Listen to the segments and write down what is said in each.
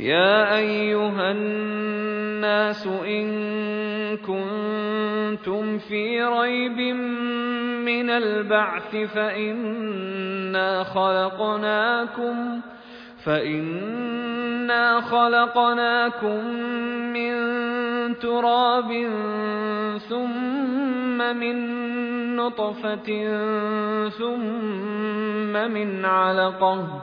يا ايها الناس ان كنتم في ريب من البعث فإنا خلقناكم فإنا خلقناكم من تراب ثم من نطفة ثم من علقة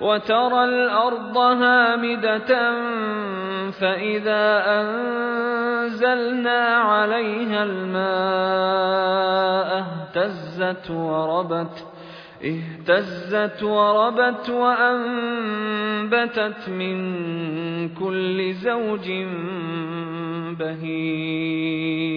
وترى الأرض هامدة فإذا أنزلنا عليها الماء اهتزت وربت اهتزت وربت وأنبتت من كل زوج بهيج.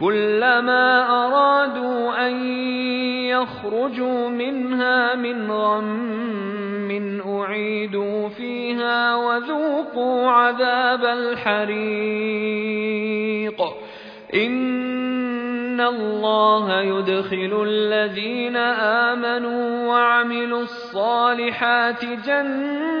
كلما أرادوا أن يخرجوا منها من غم أعيدوا فيها وذوقوا عذاب الحريق. إن الله يدخل الذين آمنوا وعملوا الصالحات جنات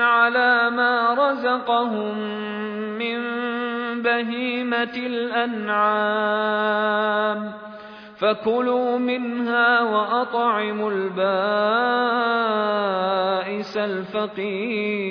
على ما رزقهم من بهيمة الأنعام. فكلوا منها وأطعموا البائس الفقير.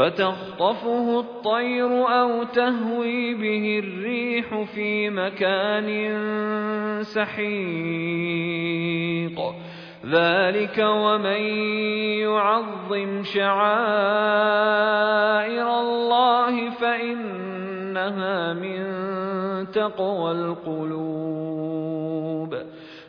فتخطفه الطير أو تهوي به الريح في مكان سحيق. ذلك ومن يعظم شعائر الله فإنها من تقوى القلوب.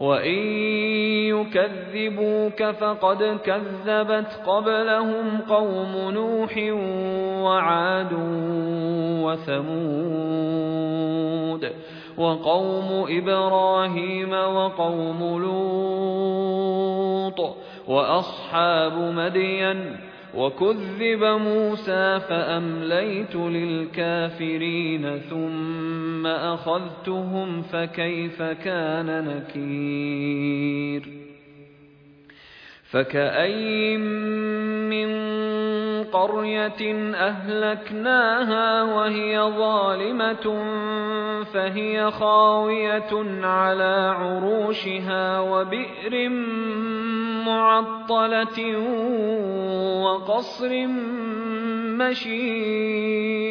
وإن يكذبوك فقد كذبت قبلهم قوم نوح وعاد وثمود وقوم إبراهيم وقوم لوط وأصحاب مدين وكذب موسى فأمليت للكافرين ثم أخذتهم فكيف كان نكير فكأي من قرية أهلكناها وهي ظالمة فهي خاوية على عروشها وبئر معطلة وقصر مشيد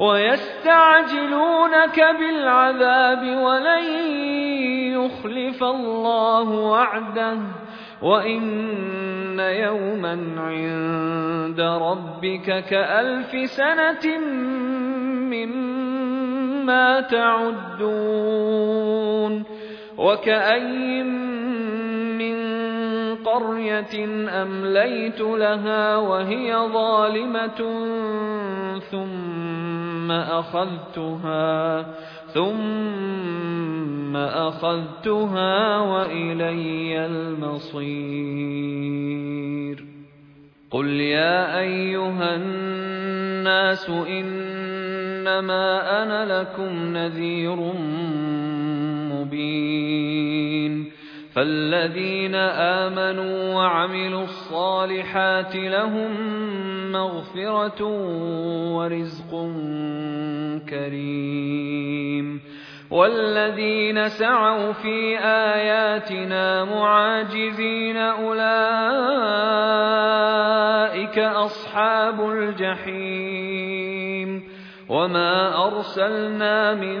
ويستعجلونك بالعذاب ولن يخلف الله وعده وإن يوما عند ربك كألف سنة مما تعدون وكأي من قرية أمليت لها وهي ظالمة ثم أخذتها ثم أخذتها وإلي المصير. قل يا أيها الناس إنما أنا لكم نذير مبين. فالذين آمنوا وعملوا الصالحات لهم مغفرة ورزق كريم والذين سعوا في آياتنا معاجزين أولئك أصحاب الجحيم وما أرسلنا من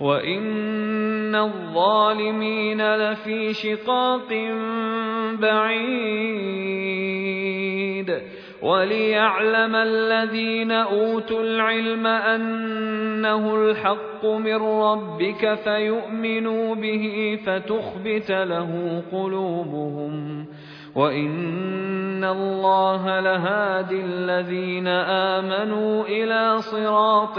وإن الظالمين لفي شقاق بعيد وليعلم الذين اوتوا العلم انه الحق من ربك فيؤمنوا به فتخبت له قلوبهم وان الله لهادي الذين امنوا إلى صراط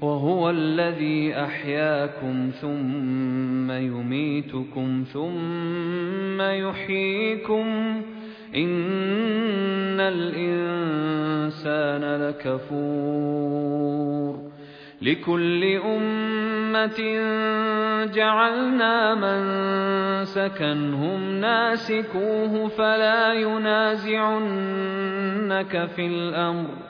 وهو الذي أحياكم ثم يميتكم ثم يحييكم إن الإنسان لكفور لكل أمة جعلنا من سكنهم ناسكوه فلا ينازعنك في الأمر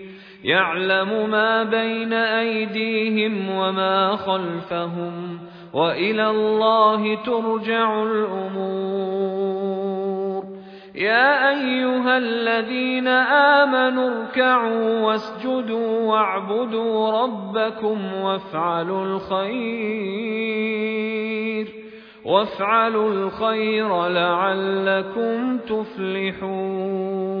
يعلم ما بين أيديهم وما خلفهم وإلى الله ترجع الأمور. يا أيها الذين آمنوا اركعوا واسجدوا واعبدوا ربكم وافعلوا الخير وافعلوا الخير لعلكم تفلحون.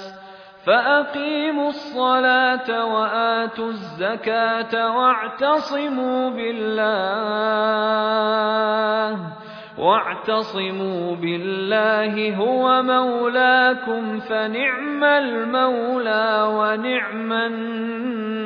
فأقيموا الصلاة وآتوا الزكاة واعتصموا بالله واعتصموا بالله هو مولاكم فنعم المولى ونعم النصير